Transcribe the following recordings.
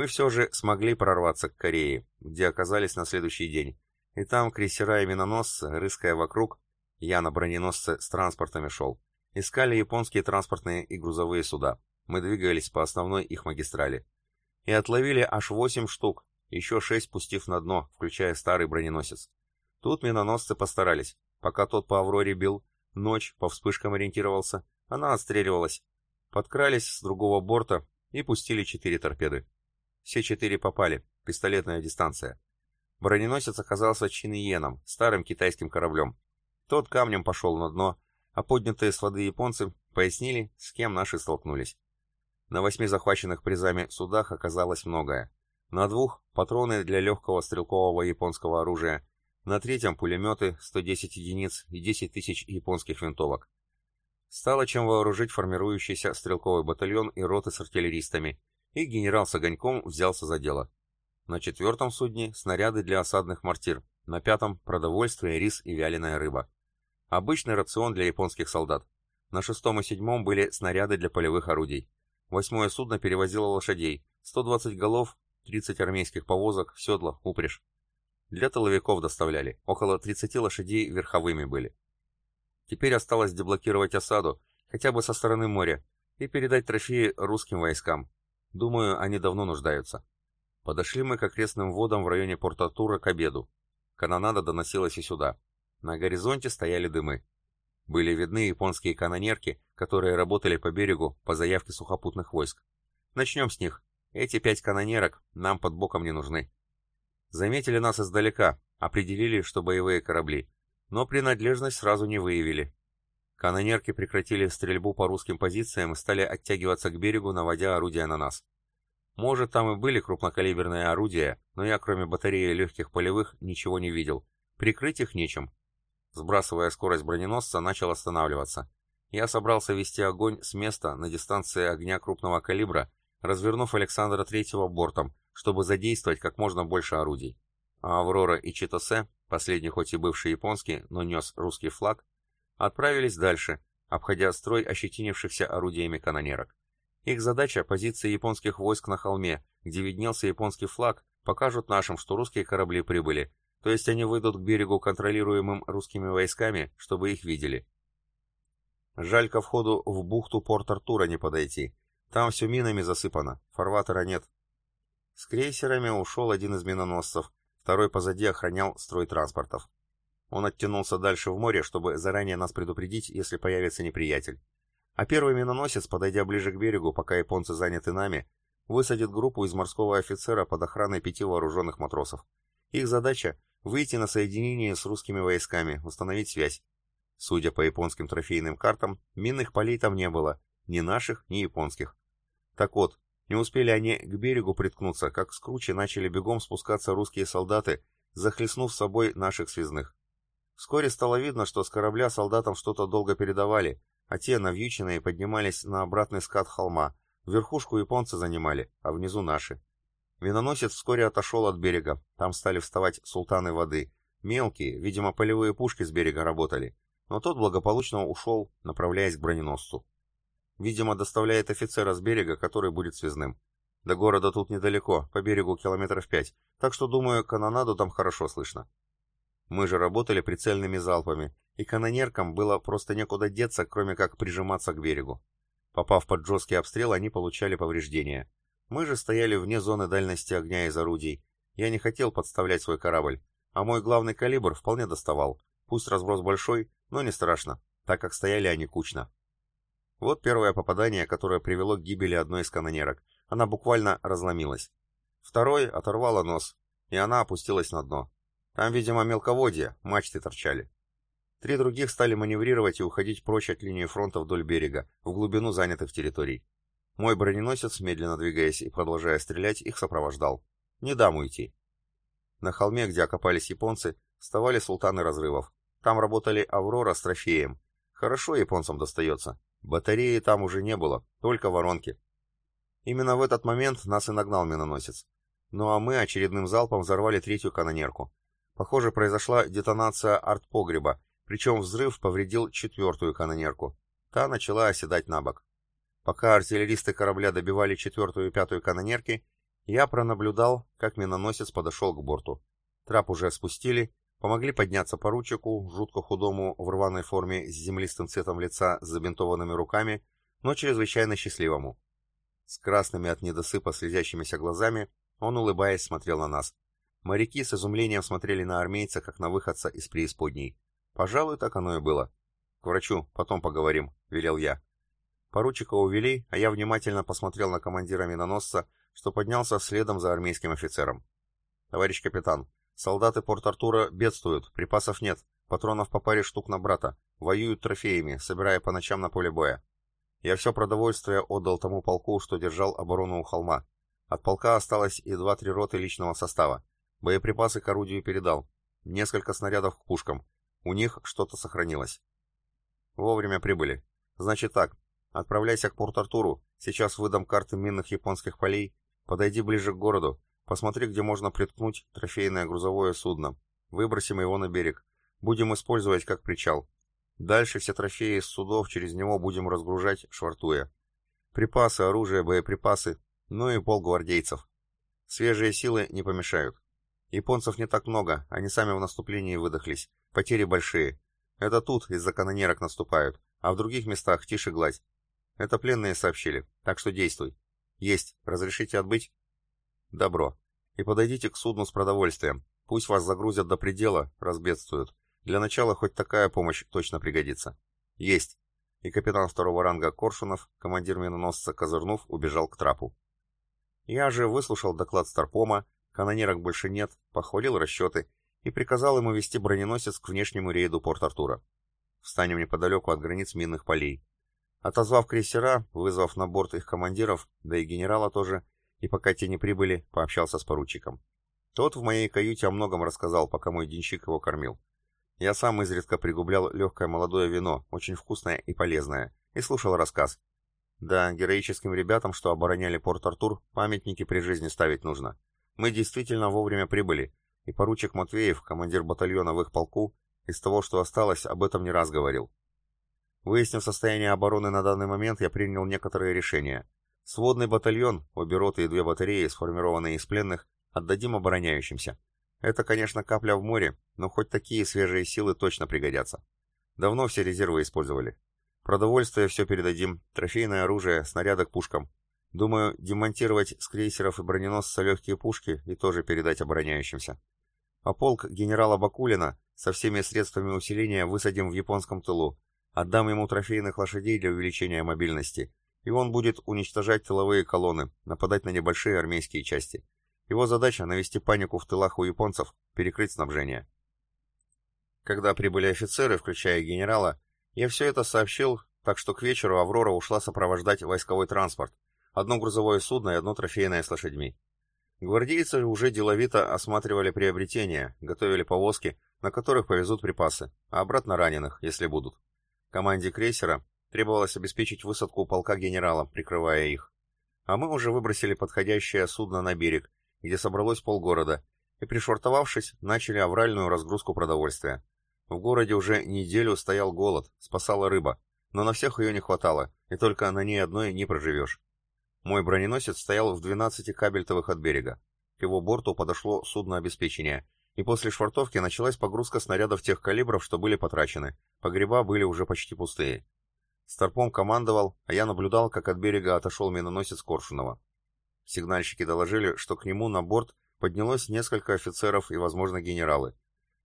Мы все же смогли прорваться к Корее, где оказались на следующий день. И там крейсера и миноносцы, рыская вокруг, я на броненосце с транспортами шел, искали японские транспортные и грузовые суда. Мы двигались по основной их магистрали. И отловили аж восемь штук, еще шесть пустив на дно, включая старый броненосец. Тут миноносцы постарались. Пока тот по Авроре бил, ночь по вспышкам ориентировался, она отстреливалась. Подкрались с другого борта и пустили четыре торпеды. Все четыре попали, пистолетная дистанция. Броненосец оказался Чиниеном, старым китайским кораблем. Тот камнем пошел на дно, а поднятые с воды японцы пояснили, с кем наши столкнулись. На восьми захваченных призами судах оказалось многое. На двух — патроны для легкого стрелкового японского оружия, на третьем — пулеметы, 110 единиц и 10 тысяч японских винтовок. Стало чем вооружить формирующийся стрелковый батальон и роты с артиллеристами, и генерал с огоньком взялся за дело. На четвертом судне снаряды для осадных мортир, на пятом продовольствие, рис и вяленая рыба. Обычный рацион для японских солдат. На шестом и седьмом были снаряды для полевых орудий. Восьмое судно перевозило лошадей, 120 голов, 30 армейских повозок, седла, упряжь. Для тыловиков доставляли, около 30 лошадей верховыми были. Теперь осталось деблокировать осаду, хотя бы со стороны моря, и передать трофеи русским войскам, Думаю, они давно нуждаются. Подошли мы к окрестным водам в районе порта Тура к обеду. Канонада доносилась и сюда. На горизонте стояли дымы. Были видны японские канонерки, которые работали по берегу по заявке сухопутных войск. Начнем с них. Эти пять канонерок нам под боком не нужны. Заметили нас издалека, определили, что боевые корабли, но принадлежность сразу не выявили. Канонерки прекратили стрельбу по русским позициям и стали оттягиваться к берегу, наводя орудия на нас. Может, там и были крупнокалиберные орудия, но я, кроме батареи легких полевых, ничего не видел. Прикрыть их нечем. Сбрасывая скорость броненосца, начал останавливаться. Я собрался вести огонь с места на дистанции огня крупного калибра, развернув Александра Третьего бортом, чтобы задействовать как можно больше орудий. А Аврора и Читосе, последний хоть и бывший японский, но нес русский флаг, отправились дальше, обходя строй ощетинившихся орудиями канонерок. Их задача – позиции японских войск на холме, где виднелся японский флаг, покажут нашим, что русские корабли прибыли, то есть они выйдут к берегу контролируемым русскими войсками, чтобы их видели. Жаль ко входу в бухту Порт-Артура не подойти. Там все минами засыпано, фарватера нет. С крейсерами ушел один из миноносцев, второй позади охранял строй транспортов. Он оттянулся дальше в море, чтобы заранее нас предупредить, если появится неприятель. А первый миноносец, подойдя ближе к берегу, пока японцы заняты нами, высадит группу из морского офицера под охраной пяти вооруженных матросов. Их задача — выйти на соединение с русскими войсками, установить связь. Судя по японским трофейным картам, минных полей там не было, ни наших, ни японских. Так вот, не успели они к берегу приткнуться, как с начали бегом спускаться русские солдаты, захлестнув собой наших связных. Вскоре стало видно, что с корабля солдатам что-то долго передавали, а те, навьюченные, поднимались на обратный скат холма. Верхушку японцы занимали, а внизу наши. Миноносец вскоре отошел от берега, там стали вставать султаны воды. Мелкие, видимо, полевые пушки с берега работали, но тот благополучно ушел, направляясь к броненосцу. Видимо, доставляет офицера с берега, который будет связным. До города тут недалеко, по берегу километров пять, так что, думаю, канонаду там хорошо слышно. Мы же работали прицельными залпами, и канонеркам было просто некуда деться, кроме как прижиматься к берегу. Попав под жесткий обстрел, они получали повреждения. Мы же стояли вне зоны дальности огня из орудий. Я не хотел подставлять свой корабль, а мой главный калибр вполне доставал. Пусть разброс большой, но не страшно, так как стояли они кучно. Вот первое попадание, которое привело к гибели одной из канонерок. Она буквально разломилась. Второй оторвало нос, и она опустилась на дно. Там, видимо, мелководье, мачты торчали. Три других стали маневрировать и уходить прочь от линии фронта вдоль берега, в глубину занятых территорий. Мой броненосец, медленно двигаясь и продолжая стрелять, их сопровождал. Не дам уйти. На холме, где окопались японцы, вставали султаны разрывов. Там работали «Аврора» с трофеем. Хорошо японцам достается. Батареи там уже не было, только воронки. Именно в этот момент нас и нагнал миноносец. Ну а мы очередным залпом взорвали третью канонерку. Похоже, произошла детонация артпогреба, причем взрыв повредил четвертую канонерку. Та начала оседать на бок. Пока артиллеристы корабля добивали четвертую и пятую канонерки, Я пронаблюдал, как миноносец подошел к борту. Трап уже спустили, помогли подняться поручику, жутко худому в рваной форме с землистым цветом лица с забинтованными руками, но чрезвычайно счастливому. С красными от недосыпа слезящимися глазами он, улыбаясь, смотрел на нас. Моряки с изумлением смотрели на армейца, как на выходца из преисподней. Пожалуй, так оно и было. «К врачу, потом поговорим», — велел я. Поручика увели, а я внимательно посмотрел на командира миноносца, что поднялся следом за армейским офицером. «Товарищ капитан, солдаты Порт-Артура бедствуют, припасов нет, патронов по паре штук на брата, воюют трофеями, собирая по ночам на поле боя. Я все продовольствие отдал тому полку, что держал оборону у холма. От полка осталось и два-три роты личного состава. Боеприпасы к орудию передал. Несколько снарядов к пушкам. У них что-то сохранилось. Вовремя прибыли. Значит так, отправляйся к Порт-Артуру, сейчас выдам карты минных японских полей, подойди ближе к городу, посмотри, где можно приткнуть трофейное грузовое судно. Выбросим его на берег. Будем использовать как причал. Дальше все трофеи из судов через него будем разгружать, швартуя. Припасы, оружие, боеприпасы, ну и полгвардейцев. Свежие силы не помешают. Японцев не так много, они сами в наступлении выдохлись. Потери большие. Это тут из-за канонерок наступают, а в других местах тише гладь. Это пленные сообщили, так что действуй. Есть. Разрешите отбыть? Добро. И подойдите к судну с продовольствием. Пусть вас загрузят до предела, разбедствуют. Для начала хоть такая помощь точно пригодится. Есть. И капитан второго ранга Коршунов, командир миноносца Козырнув, убежал к трапу. Я же выслушал доклад Старпома, канонерок больше нет, похвалил расчеты и приказал ему вести броненосец к внешнему рейду Порт-Артура. Встанем неподалеку от границ минных полей. Отозвав крейсера, вызвав на борт их командиров, да и генерала тоже, и пока те не прибыли, пообщался с поручиком. Тот в моей каюте о многом рассказал, пока мой денщик его кормил. Я сам изредка пригублял легкое молодое вино, очень вкусное и полезное, и слушал рассказ. Да, героическим ребятам, что обороняли Порт-Артур, памятники при жизни ставить нужно. Мы действительно вовремя прибыли, и поручик Матвеев, командир батальона в их полку, из того, что осталось, об этом не раз говорил. Выяснив состояние обороны на данный момент, я принял некоторые решения. Сводный батальон, обе роты и две батареи, сформированные из пленных, отдадим обороняющимся. Это, конечно, капля в море, но хоть такие свежие силы точно пригодятся. Давно все резервы использовали. Продовольствие все передадим, трофейное оружие, снаряды к пушкам. Думаю, демонтировать с крейсеров и броненосца легкие пушки и тоже передать обороняющимся. А полк генерала Бакулина со всеми средствами усиления высадим в японском тылу. Отдам ему трофейных лошадей для увеличения мобильности. И он будет уничтожать тыловые колонны, нападать на небольшие армейские части. Его задача — навести панику в тылах у японцев, перекрыть снабжение. Когда прибыли офицеры, включая генерала, я все это сообщил, так что к вечеру «Аврора» ушла сопровождать войсковой транспорт, одно грузовое судно и одно трофейное с лошадьми. Гвардейцы уже деловито осматривали приобретения, готовили повозки, на которых повезут припасы, а обратно раненых, если будут. Команде крейсера требовалось обеспечить высадку полка генерала, прикрывая их. А мы уже выбросили подходящее судно на берег, где собралось полгорода, и, пришвартовавшись, начали авральную разгрузку продовольствия. В городе уже неделю стоял голод, спасала рыба, но на всех ее не хватало, и только на ней одной не проживешь. Мой броненосец стоял в 12 кабельтовых от берега. К его борту подошло судно обеспечения, и после швартовки началась погрузка снарядов тех калибров, что были потрачены. Погреба были уже почти пустые. Старпом командовал, а я наблюдал, как от берега отошел миноносец Коршунова. Сигнальщики доложили, что к нему на борт поднялось несколько офицеров и, возможно, генералы.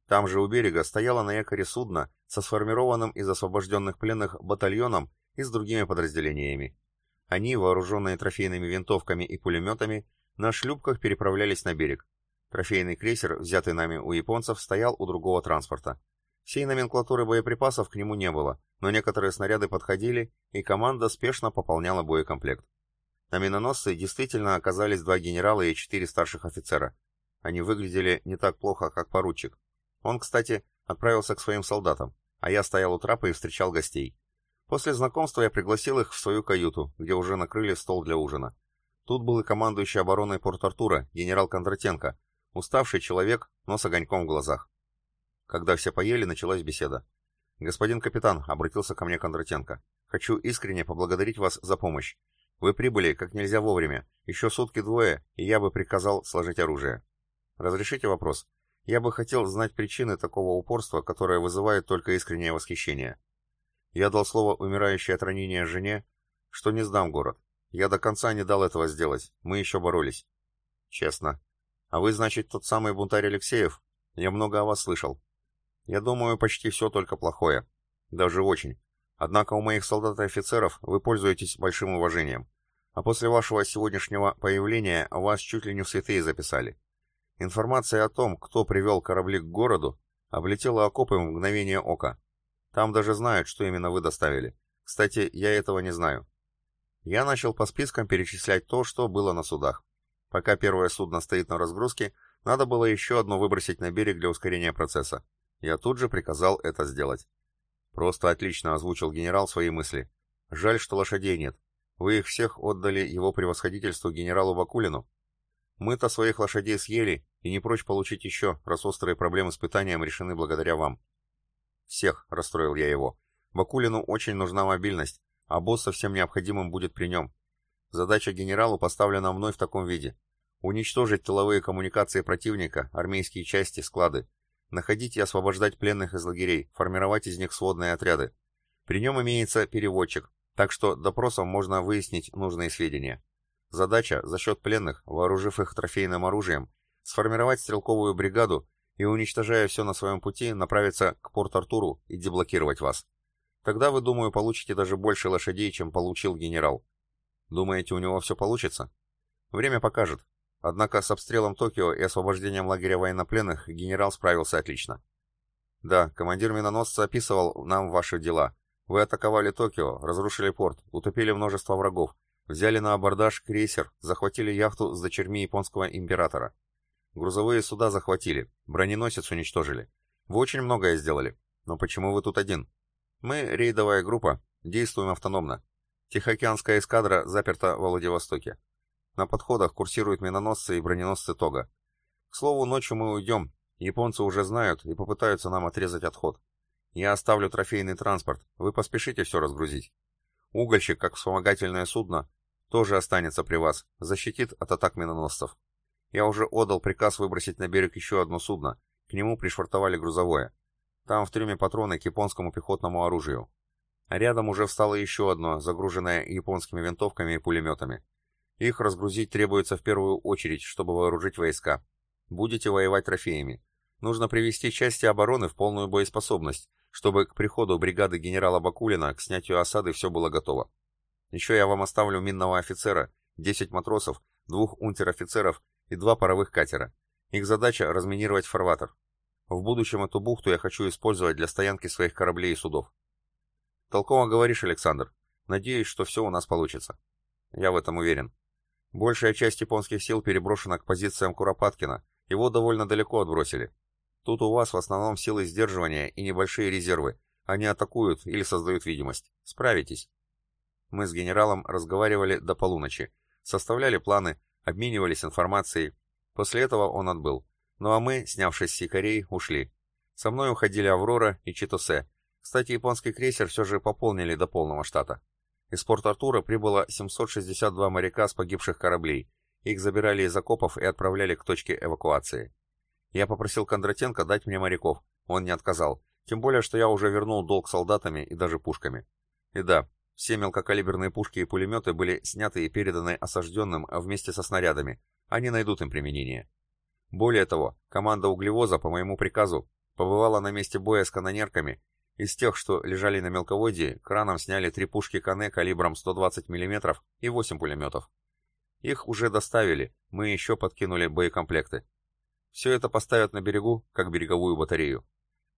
Там же у берега стояло на якоре судно со сформированным из освобожденных пленных батальоном и с другими подразделениями. Они, вооруженные трофейными винтовками и пулеметами, на шлюпках переправлялись на берег. Трофейный крейсер, взятый нами у японцев, стоял у другого транспорта. Всей номенклатуры боеприпасов к нему не было, но некоторые снаряды подходили, и команда спешно пополняла боекомплект. На миноносце действительно оказались два генерала и четыре старших офицера. Они выглядели не так плохо, как поручик. Он, кстати, отправился к своим солдатам, а я стоял у трапа и встречал гостей. После знакомства я пригласил их в свою каюту, где уже накрыли стол для ужина. Тут был и командующий обороной Порт-Артура, генерал Кондратенко, уставший человек, но с огоньком в глазах. Когда все поели, началась беседа. «Господин капитан», — обратился ко мне Кондратенко, — «хочу искренне поблагодарить вас за помощь. Вы прибыли как нельзя вовремя. Еще сутки двое, и я бы приказал сложить оружие. Разрешите вопрос? Я бы хотел знать причины такого упорства, которое вызывает только искреннее восхищение. Я дал слово умирающей от ранения жене, что не сдам город. Я до конца не дал этого сделать. Мы еще боролись. Честно. А вы, значит, тот самый бунтарь Алексеев? Я много о вас слышал. Я думаю, почти все только плохое. Даже очень. Однако у моих солдат и офицеров вы пользуетесь большим уважением. А после вашего сегодняшнего появления вас чуть ли не в святые записали. Информация о том, кто привел корабли к городу, облетела окопы в мгновение ока. Там даже знают, что именно вы доставили. Кстати, я этого не знаю. Я начал по спискам перечислять то, что было на судах. Пока первое судно стоит на разгрузке, надо было еще одно выбросить на берег для ускорения процесса. Я тут же приказал это сделать. Просто отлично озвучил генерал свои мысли. Жаль, что лошадей нет. Вы их всех отдали его превосходительству генералу Бакулину. Мы-то своих лошадей съели и не прочь получить еще, раз острые проблемы с питанием решены благодаря вам. Всех, расстроил я его. Бакулину очень нужна мобильность, а босс совсем необходимым будет при нем. Задача генералу поставлена мной в таком виде. Уничтожить тыловые коммуникации противника, армейские части, склады. Находить и освобождать пленных из лагерей, формировать из них сводные отряды. При нем имеется переводчик, так что допросом можно выяснить нужные сведения. Задача за счет пленных, вооружив их трофейным оружием, сформировать стрелковую бригаду и, уничтожая все на своем пути, направиться к Порт-Артуру и деблокировать вас. Тогда вы, думаю, получите даже больше лошадей, чем получил генерал. Думаете, у него все получится? Время покажет. Однако с обстрелом Токио и освобождением лагеря военнопленных генерал справился отлично. Да, командир миноносца описывал нам ваши дела. Вы атаковали Токио, разрушили порт, утопили множество врагов, взяли на абордаж крейсер, захватили яхту с дочерьми японского императора. Грузовые суда захватили, броненосец уничтожили. Вы очень многое сделали. Но почему вы тут один? Мы, рейдовая группа, действуем автономно. Тихоокеанская эскадра заперта во Владивостоке. На подходах курсируют миноносцы и броненосцы Тога. К слову, ночью мы уйдем. Японцы уже знают и попытаются нам отрезать отход. Я оставлю трофейный транспорт. Вы поспешите все разгрузить. Угольщик, как вспомогательное судно, тоже останется при вас, защитит от атак миноносцев. Я уже отдал приказ выбросить на берег еще одно судно. К нему пришвартовали грузовое. Там в трюме патроны к японскому пехотному оружию. Рядом уже встало еще одно, загруженное японскими винтовками и пулеметами. Их разгрузить требуется в первую очередь, чтобы вооружить войска. Будете воевать трофеями. Нужно привести части обороны в полную боеспособность, чтобы к приходу бригады генерала Бакулина к снятию осады все было готово. Еще я вам оставлю минного офицера, 10 матросов, двух унтер-офицеров и два паровых катера. Их задача – разминировать фарватер. В будущем эту бухту я хочу использовать для стоянки своих кораблей и судов. Толково говоришь, Александр. Надеюсь, что все у нас получится. Я в этом уверен. Большая часть японских сил переброшена к позициям Куропаткина, его довольно далеко отбросили. Тут у вас в основном силы сдерживания и небольшие резервы. Они атакуют или создают видимость. Справитесь. Мы с генералом разговаривали до полуночи, составляли планы, обменивались информацией. После этого он отбыл. Ну а мы, снявшись с якорей, ушли. Со мной уходили Аврора и Читосе. Кстати, японский крейсер все же пополнили до полного штата. Из Порт-Артура прибыло 762 моряка с погибших кораблей. Их забирали из окопов и отправляли к точке эвакуации. Я попросил Кондратенко дать мне моряков. Он не отказал. Тем более, что я уже вернул долг солдатами и даже пушками. И да, все мелкокалиберные пушки и пулеметы были сняты и переданы осажденным вместе со снарядами. Они найдут им применение. Более того, команда углевоза по моему приказу побывала на месте боя с канонерками из тех, что лежали на мелководье, краном сняли три пушки Кане калибром 120 мм и 8 пулеметов. Их уже доставили, мы еще подкинули боекомплекты. Все это поставят на берегу, как береговую батарею.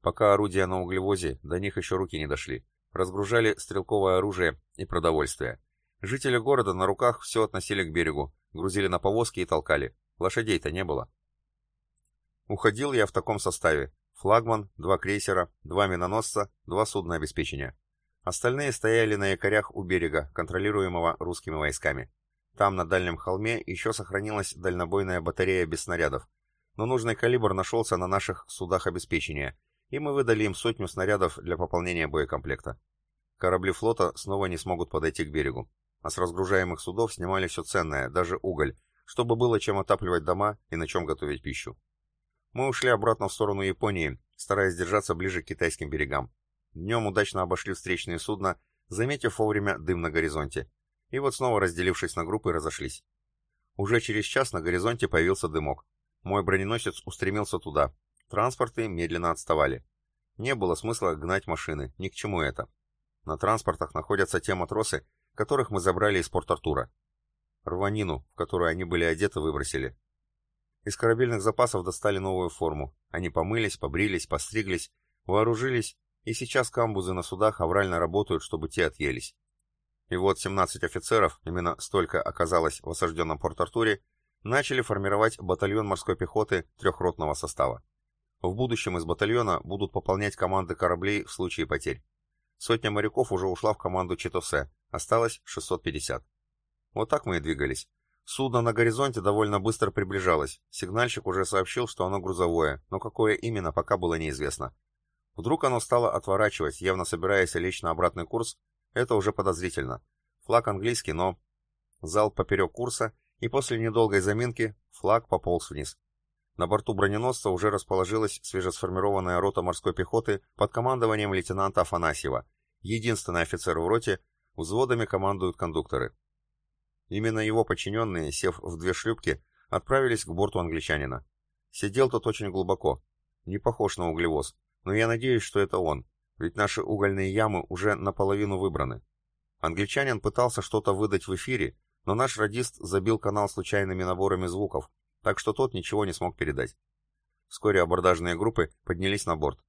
Пока орудия на углевозе, до них еще руки не дошли. Разгружали стрелковое оружие и продовольствие. Жители города на руках все относили к берегу, грузили на повозки и толкали. Лошадей-то не было. Уходил я в таком составе. Флагман, два крейсера, два миноносца, два судна обеспечения. Остальные стояли на якорях у берега, контролируемого русскими войсками. Там, на дальнем холме, еще сохранилась дальнобойная батарея без снарядов. Но нужный калибр нашелся на наших судах обеспечения, и мы выдали им сотню снарядов для пополнения боекомплекта. Корабли флота снова не смогут подойти к берегу. а с разгружаемых судов снимали все ценное, даже уголь, чтобы было чем отапливать дома и на чем готовить пищу. Мы ушли обратно в сторону Японии, стараясь держаться ближе к китайским берегам. Днем удачно обошли встречные судна, заметив вовремя дым на горизонте. И вот снова разделившись на группы, разошлись. Уже через час на горизонте появился дымок. Мой броненосец устремился туда. Транспорты медленно отставали. Не было смысла гнать машины, ни к чему это. На транспортах находятся те матросы, которых мы забрали из Порт-Артура. Рванину, в которую они были одеты, выбросили. Из корабельных запасов достали новую форму. Они помылись, побрились, постриглись, вооружились, и сейчас камбузы на судах аврально работают, чтобы те отъелись. И вот 17 офицеров, именно столько оказалось в осажденном Порт-Артуре, начали формировать батальон морской пехоты трехротного состава. В будущем из батальона будут пополнять команды кораблей в случае потерь. Сотня моряков уже ушла в команду Читосе, осталось 650. Вот так мы и двигались. Судно на горизонте довольно быстро приближалось. Сигнальщик уже сообщил, что оно грузовое, но какое именно, пока было неизвестно. Вдруг оно стало отворачивать, явно собираясь лечь на обратный курс, это уже подозрительно. Флаг английский, но... Зал поперек курса, и после недолгой заминки флаг пополз вниз. На борту броненосца уже расположилась свежесформированная рота морской пехоты под командованием лейтенанта Афанасьева. Единственный офицер в роте, взводами командуют кондукторы. Именно его подчиненные, сев в две шлюпки, отправились к борту англичанина. Сидел тот очень глубоко, не похож на углевоз, но я надеюсь, что это он, ведь наши угольные ямы уже наполовину выбраны. Англичанин пытался что-то выдать в эфире, но наш радист забил канал случайными наборами звуков, так что тот ничего не смог передать. Вскоре абордажные группы поднялись на борт.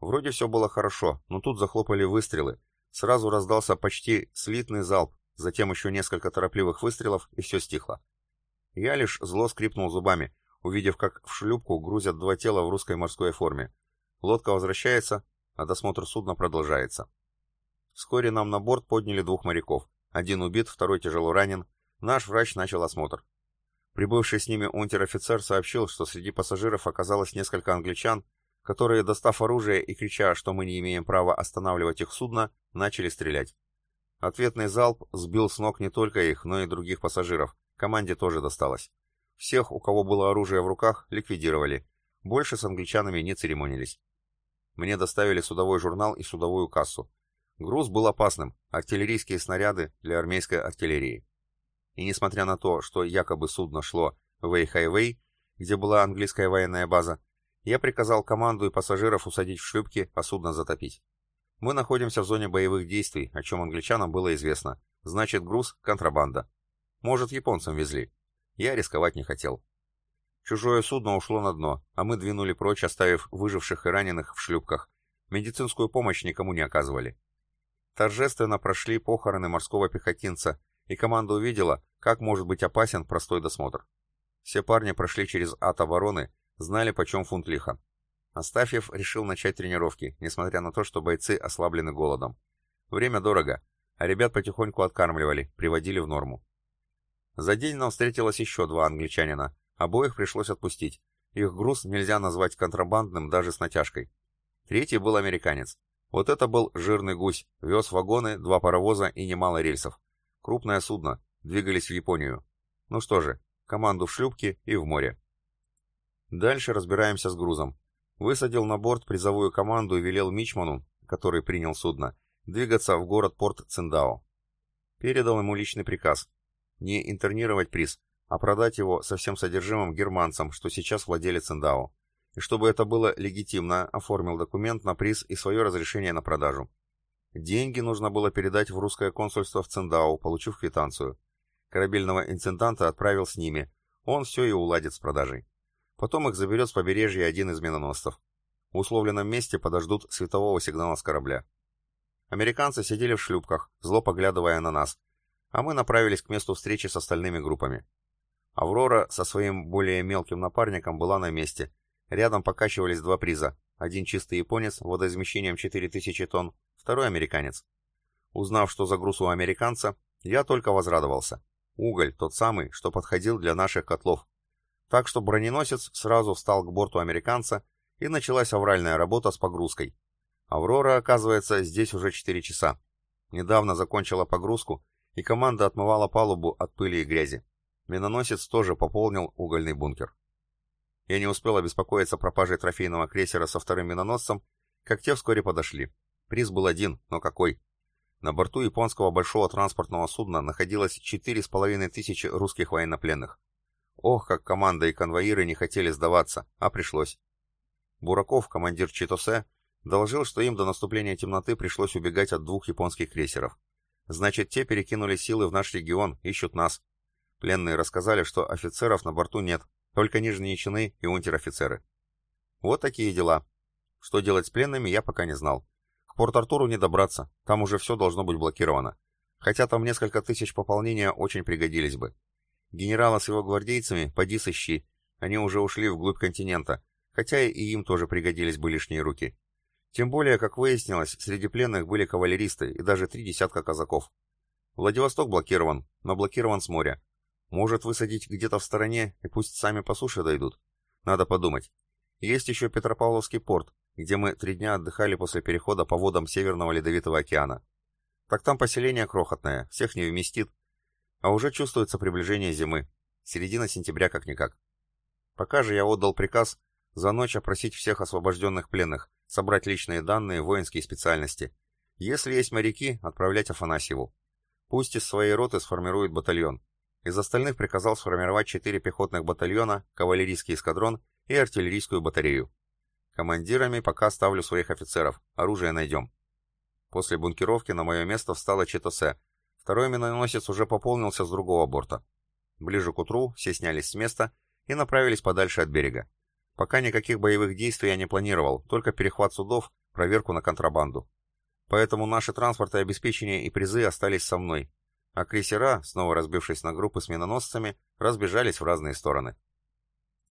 Вроде все было хорошо, но тут захлопали выстрелы. Сразу раздался почти слитный залп, затем еще несколько торопливых выстрелов, и все стихло. Я лишь зло скрипнул зубами, увидев, как в шлюпку грузят два тела в русской морской форме. Лодка возвращается, а досмотр судна продолжается. Вскоре нам на борт подняли двух моряков. Один убит, второй тяжело ранен. Наш врач начал осмотр. Прибывший с ними унтер-офицер сообщил, что среди пассажиров оказалось несколько англичан, которые, достав оружие и крича, что мы не имеем права останавливать их судно, начали стрелять. Ответный залп сбил с ног не только их, но и других пассажиров. Команде тоже досталось. Всех, у кого было оружие в руках, ликвидировали. Больше с англичанами не церемонились. Мне доставили судовой журнал и судовую кассу. Груз был опасным, артиллерийские снаряды для армейской артиллерии. И несмотря на то, что якобы судно шло в Эйхайвей, где была английская военная база, я приказал команду и пассажиров усадить в шлюпки, а судно затопить. Мы находимся в зоне боевых действий, о чем англичанам было известно. Значит, груз — контрабанда. Может, японцам везли. Я рисковать не хотел. Чужое судно ушло на дно, а мы двинули прочь, оставив выживших и раненых в шлюпках. Медицинскую помощь никому не оказывали. Торжественно прошли похороны морского пехотинца, и команда увидела, как может быть опасен простой досмотр. Все парни прошли через ад обороны, знали почем фунт лиха. Астафьев решил начать тренировки, несмотря на то, что бойцы ослаблены голодом. Время дорого, а ребят потихоньку откармливали, приводили в норму. За день нам встретилось еще два англичанина, обоих пришлось отпустить. Их груз нельзя назвать контрабандным даже с натяжкой. Третий был американец. Вот это был жирный гусь, вез вагоны, два паровоза и немало рельсов. Крупное судно. Двигались в Японию. Ну что же, команду в шлюпке и в море. Дальше разбираемся с грузом. Высадил на борт призовую команду и велел Мичману, который принял судно, двигаться в город-порт Циндао. Передал ему личный приказ. Не интернировать приз, а продать его со всем содержимым германцам, что сейчас владели Циндао. И чтобы это было легитимно, оформил документ на приз и свое разрешение на продажу. Деньги нужно было передать в русское консульство в Циндао, получив квитанцию. Корабельного инцидента отправил с ними. Он все и уладит с продажей. Потом их заберет с побережья один из миноносцев. В условленном месте подождут светового сигнала с корабля. Американцы сидели в шлюпках, зло поглядывая на нас, а мы направились к месту встречи с остальными группами. Аврора со своим более мелким напарником была на месте. Рядом покачивались два приза. Один чистый японец водоизмещением 4000 тонн, второй американец. Узнав, что за груз у американца, я только возрадовался. Уголь, тот самый, что подходил для наших котлов. Так что броненосец сразу встал к борту американца, и началась авральная работа с погрузкой. Аврора, оказывается, здесь уже 4 часа. Недавно закончила погрузку, и команда отмывала палубу от пыли и грязи. Миноносец тоже пополнил угольный бункер. Я не успел обеспокоиться пропажей трофейного крейсера со вторым миноносцем, как те вскоре подошли. Приз был один, но какой? На борту японского большого транспортного судна находилось четыре с половиной тысячи русских военнопленных. Ох, как команда и конвоиры не хотели сдаваться, а пришлось. Бураков, командир Читосе, доложил, что им до наступления темноты пришлось убегать от двух японских крейсеров. Значит, те перекинули силы в наш регион, ищут нас. Пленные рассказали, что офицеров на борту нет, только нижние чины и унтер-офицеры. Вот такие дела. Что делать с пленными, я пока не знал. К Порт-Артуру не добраться, там уже все должно быть блокировано. Хотя там несколько тысяч пополнения очень пригодились бы. Генерала с его гвардейцами поди сыщи, они уже ушли вглубь континента, хотя и им тоже пригодились бы лишние руки. Тем более, как выяснилось, среди пленных были кавалеристы и даже три десятка казаков. Владивосток блокирован, но блокирован с моря. Может высадить где-то в стороне и пусть сами по суше дойдут. Надо подумать. Есть еще Петропавловский порт, где мы три дня отдыхали после перехода по водам Северного Ледовитого океана. Так там поселение крохотное, всех не вместит. А уже чувствуется приближение зимы. Середина сентября как-никак. Пока же я отдал приказ за ночь опросить всех освобожденных пленных, собрать личные данные, воинские специальности. Если есть моряки, отправлять Афанасьеву. Пусть из своей роты сформирует батальон. Из остальных приказал сформировать четыре пехотных батальона, кавалерийский эскадрон и артиллерийскую батарею. Командирами пока ставлю своих офицеров, оружие найдем. После бункеровки на мое место встала Читосе. Второй миноносец уже пополнился с другого борта. Ближе к утру все снялись с места и направились подальше от берега. Пока никаких боевых действий я не планировал, только перехват судов, проверку на контрабанду. Поэтому наши транспорты обеспечения и призы остались со мной, а крейсера, снова разбившись на группы с миноносцами, разбежались в разные стороны.